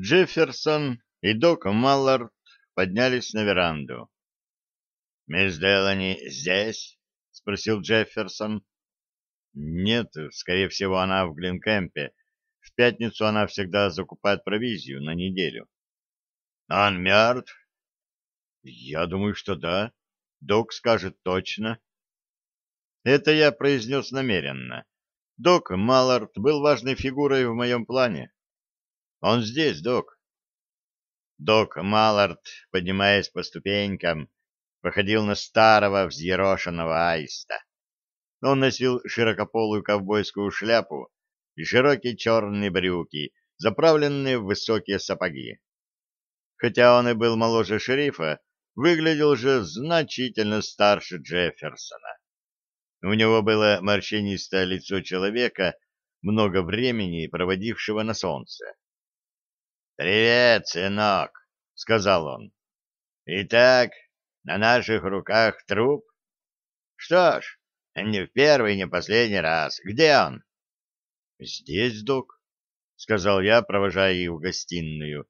Джефферсон и док Маллард поднялись на веранду. «Мисс Делани здесь?» — спросил Джефферсон. «Нет, скорее всего, она в Глинкемпе. В пятницу она всегда закупает провизию на неделю». «Он мертв?» «Я думаю, что да. Док скажет точно». Это я произнес намеренно. Док Маллард был важной фигурой в моем плане. Он здесь, док. Док Маллард, поднимаясь по ступенькам, походил на старого взъерошенного аиста. Он носил широкополую ковбойскую шляпу и широкие черные брюки, заправленные в высокие сапоги. Хотя он и был моложе шерифа, выглядел же значительно старше Джефферсона. У него было морщинистое лицо человека, много времени проводившего на солнце. «Привет, сынок», — сказал он. «Итак, на наших руках труп? Что ж, не в первый, не последний раз. Где он?» «Здесь, док», — сказал я, провожая их в гостиную.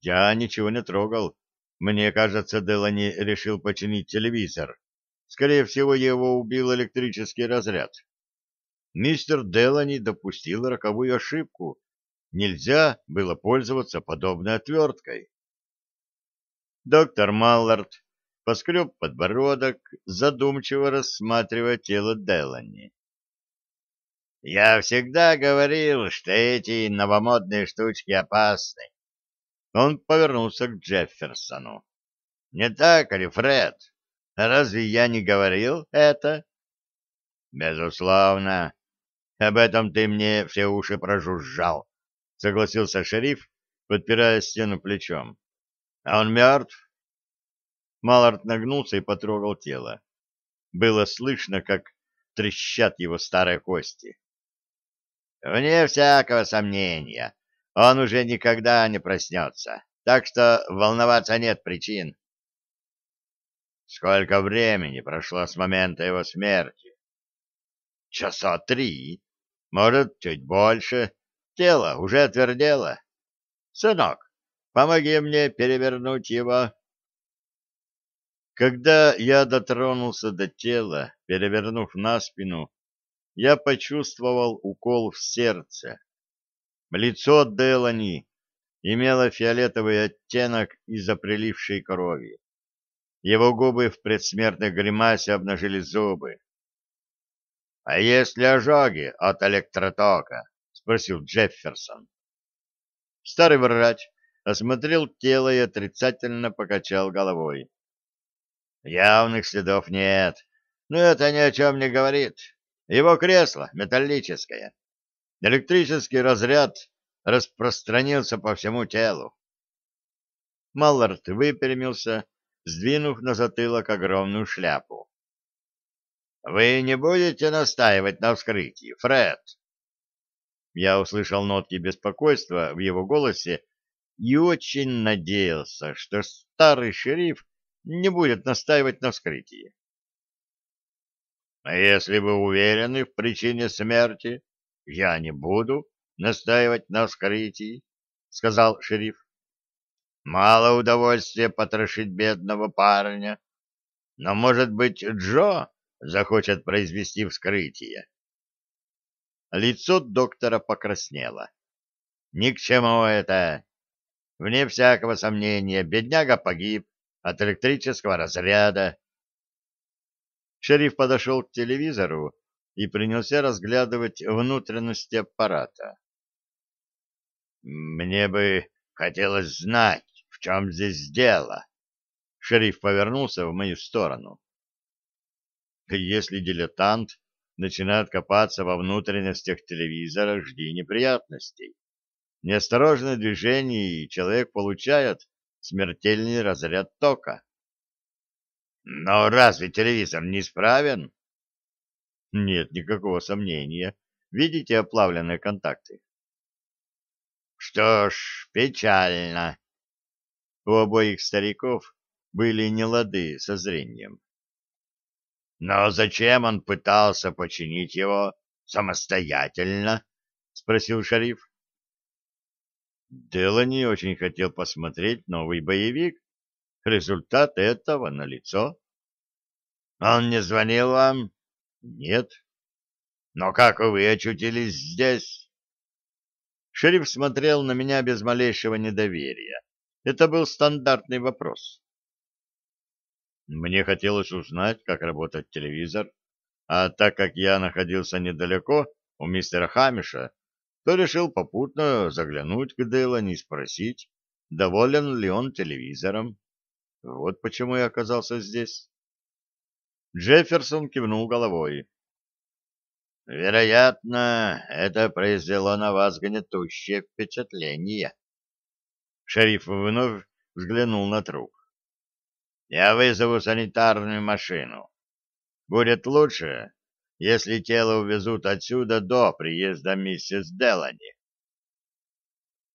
«Я ничего не трогал. Мне кажется, Делани решил починить телевизор. Скорее всего, его убил электрический разряд. Мистер Делани допустил роковую ошибку, нельзя было пользоваться подобной отверткой. Доктор Маллард поскреб подбородок, задумчиво рассматривая тело Делани. «Я всегда говорил, что эти новомодные штучки опасны». Он повернулся к Джефферсону. «Не так ли, Фред? Разве я не говорил это?» «Безусловно. Об этом ты мне все уши прожужжал согласился шериф, подпирая стену плечом. А он мертв? Малард нагнулся и потрогал тело. Было слышно, как трещат его старые кости. Вне всякого сомнения, он уже никогда не проснется, так что волноваться нет причин. Сколько времени прошло с момента его смерти? Часа три, может, чуть больше. Тело уже отвердело. Сынок, помоги мне перевернуть его. Когда я дотронулся до тела, перевернув на спину, я почувствовал укол в сердце. Лицо Делани имело фиолетовый оттенок из-за прилившей крови. Его губы в предсмертной гримасе обнажили зубы. — А если ожоги от электротока? Спросил Джефферсон. Старый врач осмотрел тело и отрицательно покачал головой. Явных следов нет, но это ни о чем не говорит. Его кресло металлическое. Электрический разряд распространился по всему телу. Маллард выпрямился, сдвинув на затылок огромную шляпу. — Вы не будете настаивать на вскрытии, Фред? Я услышал нотки беспокойства в его голосе и очень надеялся, что старый шериф не будет настаивать на вскрытии. — А если вы уверены в причине смерти, я не буду настаивать на вскрытии, — сказал шериф. — Мало удовольствия потрошить бедного парня, но, может быть, Джо захочет произвести вскрытие. Лицо доктора покраснело. «Ни к чему это! Вне всякого сомнения, бедняга погиб от электрического разряда». Шериф подошел к телевизору и принялся разглядывать внутренности аппарата. «Мне бы хотелось знать, в чем здесь дело». Шериф повернулся в мою сторону. «Если дилетант начинает копаться во внутренностях телевизора, жди неприятностей. Неосторожное движение, и человек получает смертельный разряд тока. Но разве телевизор не исправен? Нет никакого сомнения. Видите оплавленные контакты? Что ж, печально. У обоих стариков были нелады со зрением. Но зачем он пытался починить его самостоятельно? — спросил шериф. Делани очень хотел посмотреть новый боевик. Результат этого налицо. Он не звонил вам? Нет. Но как вы очутились здесь? Шериф смотрел на меня без малейшего недоверия. Это был стандартный вопрос. Мне хотелось узнать, как работает телевизор, а так как я находился недалеко у мистера Хамиша, то решил попутно заглянуть к Делани и спросить, доволен ли он телевизором. Вот почему я оказался здесь. Джефферсон кивнул головой. Вероятно, это произвело на вас гнетущее впечатление. Шериф вновь взглянул на труп. Я вызову санитарную машину. Будет лучше, если тело увезут отсюда до приезда миссис Делани.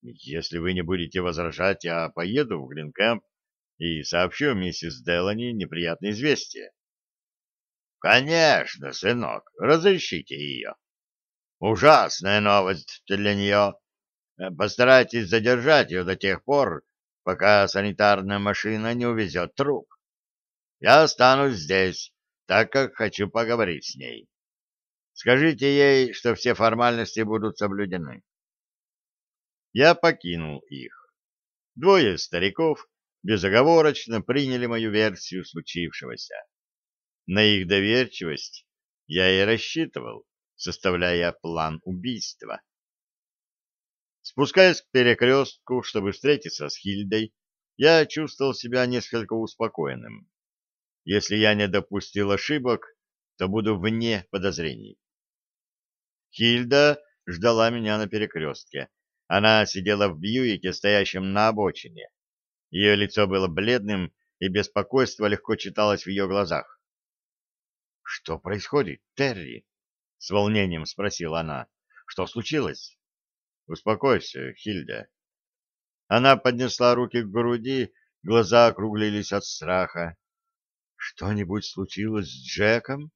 Если вы не будете возражать, я поеду в Гринкэмп и сообщу миссис Делани неприятное известие. Конечно, сынок, разрешите ее. Ужасная новость для нее. Постарайтесь задержать ее до тех пор, пока санитарная машина не увезет труп. Я останусь здесь, так как хочу поговорить с ней. Скажите ей, что все формальности будут соблюдены. Я покинул их. Двое стариков безоговорочно приняли мою версию случившегося. На их доверчивость я и рассчитывал, составляя план убийства. Спускаясь к перекрестку, чтобы встретиться с Хильдой, я чувствовал себя несколько успокоенным. Если я не допустил ошибок, то буду вне подозрений. Хильда ждала меня на перекрестке. Она сидела в Бьюике, стоящем на обочине. Ее лицо было бледным, и беспокойство легко читалось в ее глазах. — Что происходит, Терри? — с волнением спросила она. — Что случилось? — Успокойся, Хильда. Она поднесла руки к груди, глаза округлились от страха. — Что-нибудь случилось с Джеком?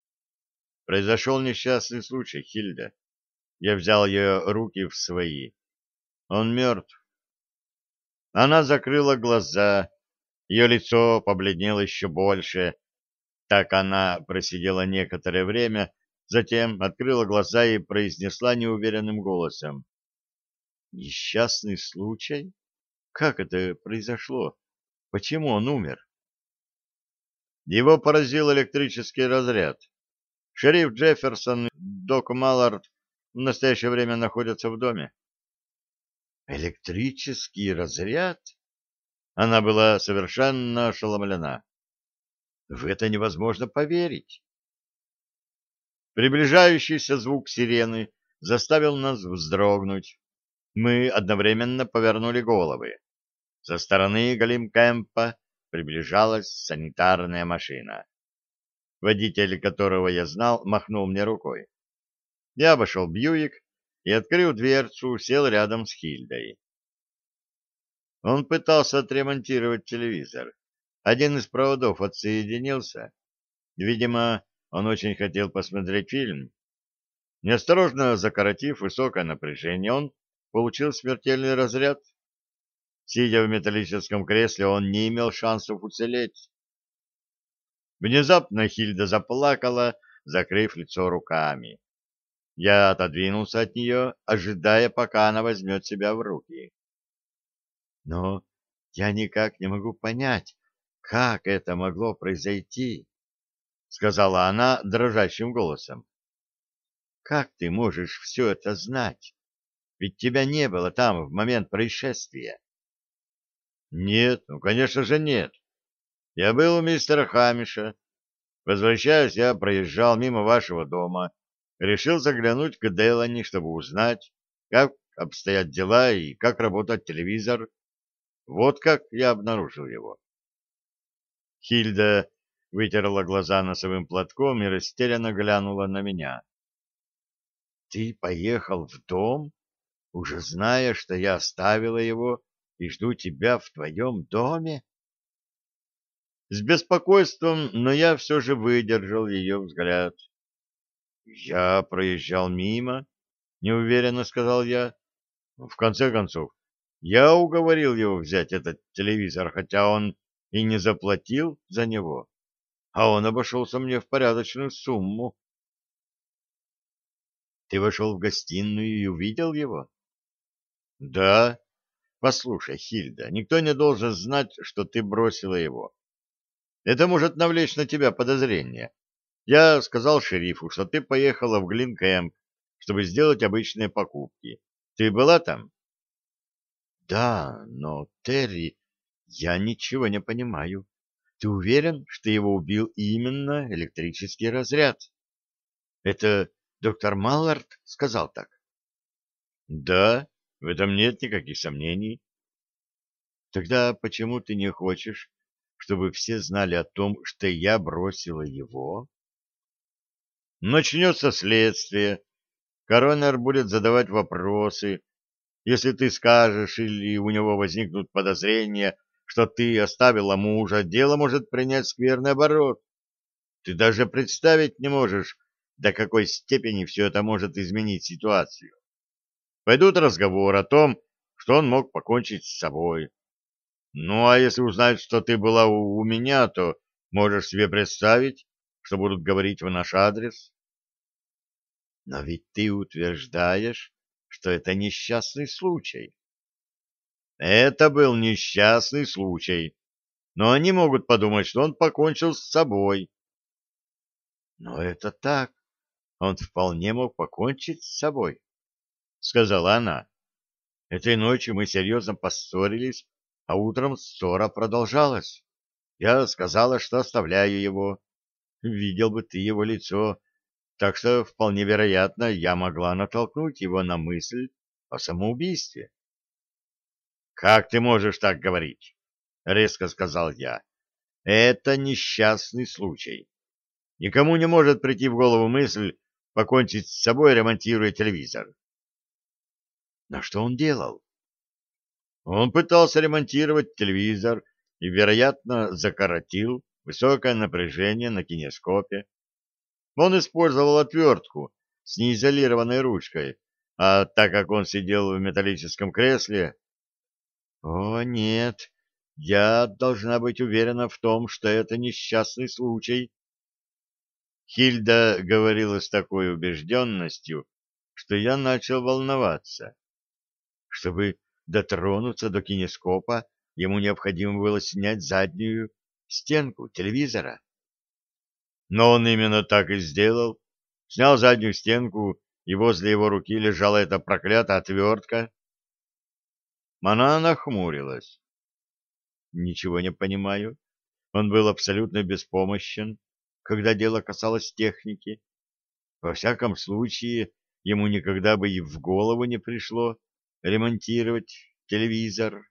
— Произошел несчастный случай, Хильда. Я взял ее руки в свои. Он мертв. Она закрыла глаза, ее лицо побледнело еще больше, так она просидела некоторое время, затем открыла глаза и произнесла неуверенным голосом. «Несчастный случай? Как это произошло? Почему он умер?» Его поразил электрический разряд. Шериф Джефферсон и док Маллард в настоящее время находятся в доме. «Электрический разряд?» Она была совершенно ошеломлена. В это невозможно поверить. Приближающийся звук сирены заставил нас вздрогнуть. Мы одновременно повернули головы. Со стороны Галимкэмпа приближалась санитарная машина. Водитель, которого я знал, махнул мне рукой. Я обошел Бьюик и, открыл дверцу, сел рядом с Хильдой. Он пытался отремонтировать телевизор. Один из проводов отсоединился. Видимо, он очень хотел посмотреть фильм. Неосторожно закоротив высокое напряжение, он получил смертельный разряд. Сидя в металлическом кресле, он не имел шансов уцелеть. Внезапно Хильда заплакала, закрыв лицо руками. Я отодвинулся от нее, ожидая, пока она возьмет себя в руки. Но я никак не могу понять, как это могло произойти? — сказала она дрожащим голосом. — Как ты можешь все это знать? Ведь тебя не было там в момент происшествия. — Нет, ну, конечно же, нет. Я был у мистера Хамиша. Возвращаясь, я проезжал мимо вашего дома. Решил заглянуть к Делани, чтобы узнать, как обстоят дела и как работает телевизор. Вот как я обнаружил его. Хильда вытерла глаза носовым платком и растерянно глянула на меня. — Ты поехал в дом, уже зная, что я оставила его и жду тебя в твоем доме? С беспокойством, но я все же выдержал ее взгляд. — Я проезжал мимо, — неуверенно сказал я. В конце концов, я уговорил его взять этот телевизор, хотя он и не заплатил за него, а он обошелся мне в порядочную сумму. Ты вошел в гостиную и увидел его? Да. Послушай, Хильда, никто не должен знать, что ты бросила его. Это может навлечь на тебя подозрения. Я сказал шерифу, что ты поехала в Глинкэмп, чтобы сделать обычные покупки. Ты была там? Да, но, Терри, я ничего не понимаю. Ты уверен, что его убил именно электрический разряд? Это доктор Маллард сказал так? Да, в этом нет никаких сомнений. Тогда почему ты не хочешь, чтобы все знали о том, что я бросила его? Начнется следствие. Коронер будет задавать вопросы. Если ты скажешь или у него возникнут подозрения, что ты оставила мужа, дело может принять скверный оборот. Ты даже представить не можешь, до какой степени все это может изменить ситуацию. Пойдут разговоры о том, что он мог покончить с собой. Ну, а если узнать, что ты была у, у меня, то можешь себе представить, что будут говорить в наш адрес. Но ведь ты утверждаешь, что это несчастный случай. Это был несчастный случай, но они могут подумать, что он покончил с собой. Но это так. Он вполне мог покончить с собой, — сказала она. Этой ночью мы серьезно поссорились, а утром ссора продолжалась. Я сказала, что оставляю его. Видел бы ты его лицо, так что вполне вероятно, я могла натолкнуть его на мысль о самоубийстве. «Как ты можешь так говорить?» — резко сказал я. «Это несчастный случай. Никому не может прийти в голову мысль покончить с собой, ремонтируя телевизор». «Но что он делал?» Он пытался ремонтировать телевизор и, вероятно, закоротил высокое напряжение на кинескопе. Он использовал отвертку с неизолированной ручкой, а так как он сидел в металлическом кресле... О, нет, я должна быть уверена в том, что это несчастный случай. Хильда говорила с такой убежденностью, что я начал волноваться. Чтобы дотронуться до кинескопа, ему необходимо было снять заднюю стенку телевизора. Но он именно так и сделал. Снял заднюю стенку, и возле его руки лежала эта проклятая отвертка. Она нахмурилась. Ничего не понимаю. Он был абсолютно беспомощен, когда дело касалось техники. Во всяком случае, ему никогда бы и в голову не пришло ремонтировать телевизор.